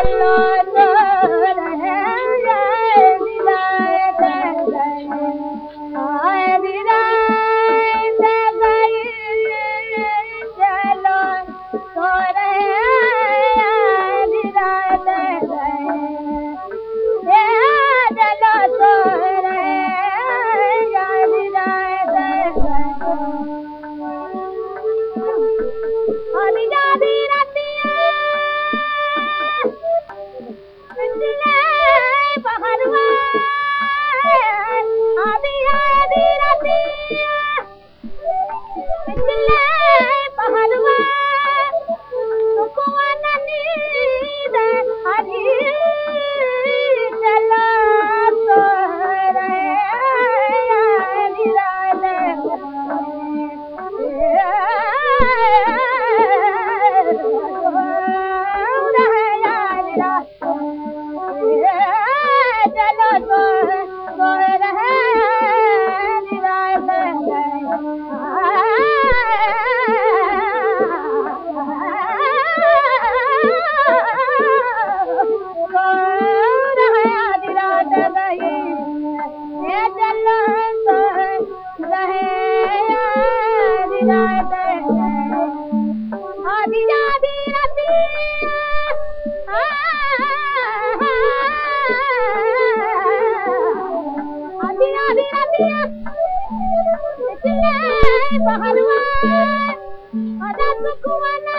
안녕하 Odatmy kuła na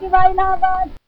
Thank you, Vailavad.